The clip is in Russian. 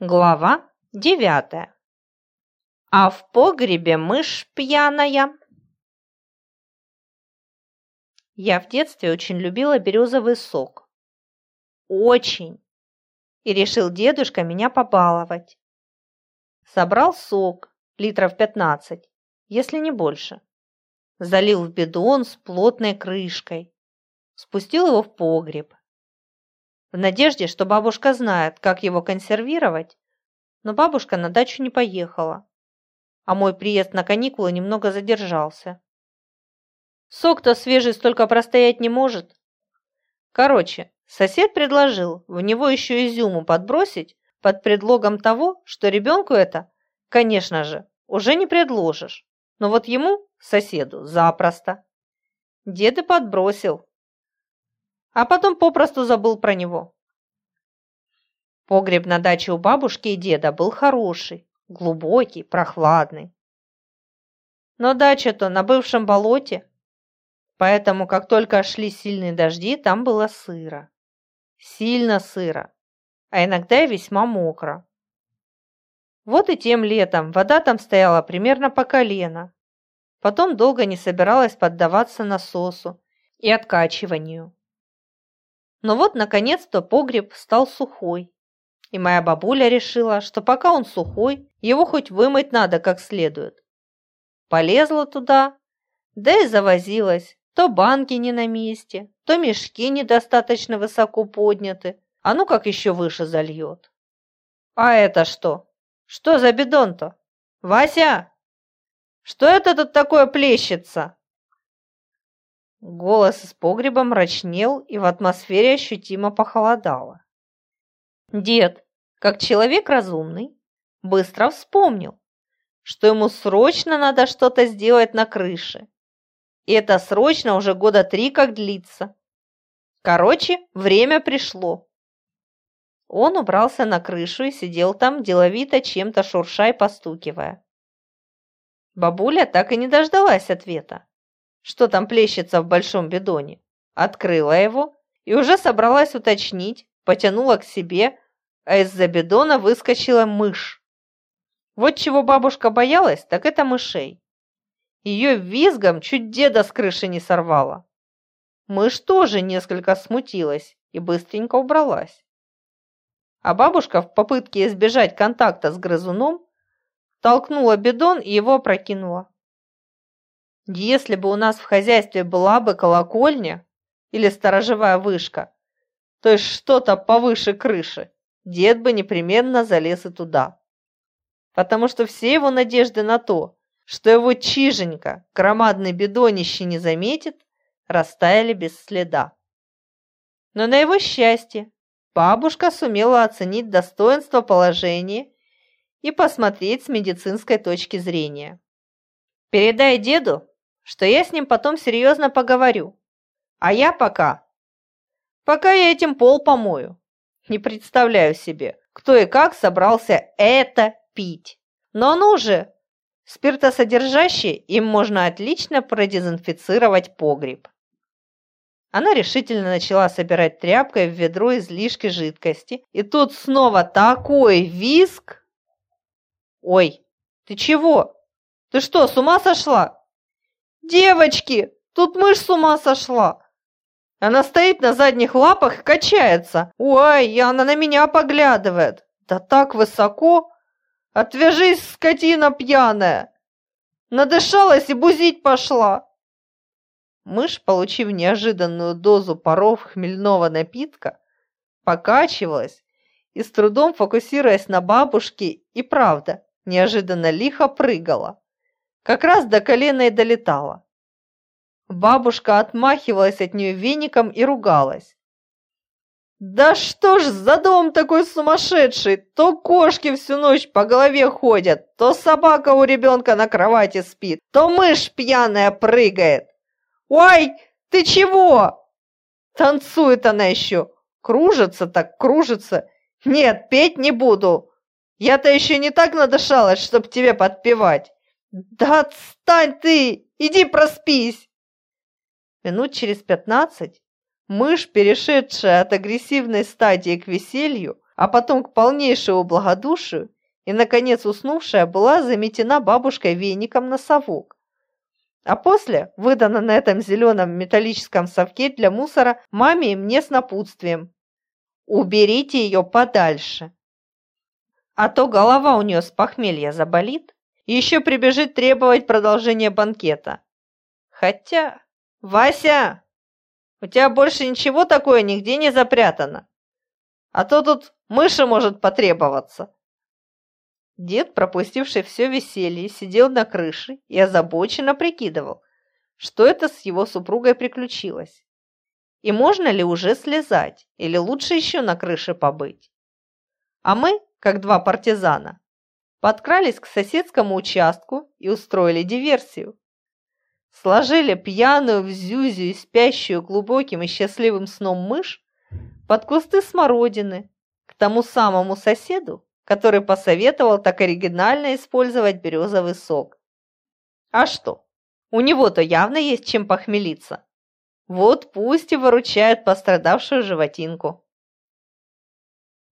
Глава девятая. А в погребе мышь пьяная. Я в детстве очень любила березовый сок. Очень. И решил дедушка меня побаловать. Собрал сок, литров пятнадцать, если не больше. Залил в бидон с плотной крышкой. Спустил его в погреб в надежде, что бабушка знает, как его консервировать, но бабушка на дачу не поехала, а мой приезд на каникулы немного задержался. Сок-то свежий столько простоять не может. Короче, сосед предложил в него еще изюму подбросить под предлогом того, что ребенку это, конечно же, уже не предложишь, но вот ему, соседу, запросто. Дед и подбросил, а потом попросту забыл про него. Погреб на даче у бабушки и деда был хороший, глубокий, прохладный. Но дача-то на бывшем болоте, поэтому как только шли сильные дожди, там было сыро. Сильно сыро, а иногда и весьма мокро. Вот и тем летом вода там стояла примерно по колено. Потом долго не собиралась поддаваться насосу и откачиванию. Но вот, наконец-то, погреб стал сухой. И моя бабуля решила, что пока он сухой, его хоть вымыть надо как следует. Полезла туда, да и завозилась. То банки не на месте, то мешки недостаточно высоко подняты, а ну как еще выше зальет. А это что? Что за бидон-то? Вася! Что это тут такое плещется? Голос из погреба мрачнел, и в атмосфере ощутимо похолодало. Дед, как человек разумный, быстро вспомнил, что ему срочно надо что-то сделать на крыше. И это срочно уже года три как длится. Короче, время пришло. Он убрался на крышу и сидел там, деловито чем-то шурша постукивая. Бабуля так и не дождалась ответа что там плещется в большом бидоне, открыла его и уже собралась уточнить, потянула к себе, а из-за бидона выскочила мышь. Вот чего бабушка боялась, так это мышей. Ее визгом чуть деда с крыши не сорвала. Мышь тоже несколько смутилась и быстренько убралась. А бабушка в попытке избежать контакта с грызуном толкнула бидон и его опрокинула. Если бы у нас в хозяйстве была бы колокольня или сторожевая вышка, то есть что-то повыше крыши, дед бы непременно залез и туда. Потому что все его надежды на то, что его чиженька, громадный бедонище не заметит, растаяли без следа. Но на его счастье бабушка сумела оценить достоинство положения и посмотреть с медицинской точки зрения. «Передай деду, что я с ним потом серьезно поговорю. А я пока... Пока я этим пол помою. Не представляю себе, кто и как собрался это пить. Но ну же, спиртосодержащий, им можно отлично продезинфицировать погреб. Она решительно начала собирать тряпкой в ведро излишки жидкости, и тут снова такой виск! «Ой, ты чего? Ты что, с ума сошла?» «Девочки, тут мышь с ума сошла!» Она стоит на задних лапах и качается. Ой, и она на меня поглядывает. Да так высоко. Отвяжись, скотина пьяная. Надышалась и бузить пошла. Мышь, получив неожиданную дозу паров хмельного напитка, покачивалась и с трудом фокусируясь на бабушке и правда неожиданно лихо прыгала. Как раз до колена и долетала. Бабушка отмахивалась от нее веником и ругалась. «Да что ж за дом такой сумасшедший? То кошки всю ночь по голове ходят, то собака у ребенка на кровати спит, то мышь пьяная прыгает. Ой, ты чего?» Танцует она еще, кружится так, кружится. «Нет, петь не буду. Я-то еще не так надышалась, чтоб тебе подпевать. Да отстань ты, иди проспись!» Минут через пятнадцать мышь, перешедшая от агрессивной стадии к веселью, а потом к полнейшему благодушию и, наконец, уснувшая была заметена бабушкой веником на совок. А после выдана на этом зеленом металлическом совке для мусора маме и мне с напутствием. Уберите ее подальше. А то голова у нее с похмелья заболит, и еще прибежит требовать продолжения банкета. Хотя... Вася! У тебя больше ничего такое нигде не запрятано. А то тут мыши может потребоваться. Дед, пропустивший все веселье, сидел на крыше и озабоченно прикидывал, что это с его супругой приключилось. И можно ли уже слезать, или лучше еще на крыше побыть? А мы, как два партизана, подкрались к соседскому участку и устроили диверсию. Сложили пьяную в зюзю и спящую глубоким и счастливым сном мышь под кусты смородины к тому самому соседу, который посоветовал так оригинально использовать березовый сок. А что? У него-то явно есть чем похмелиться. Вот пусть и выручает пострадавшую животинку.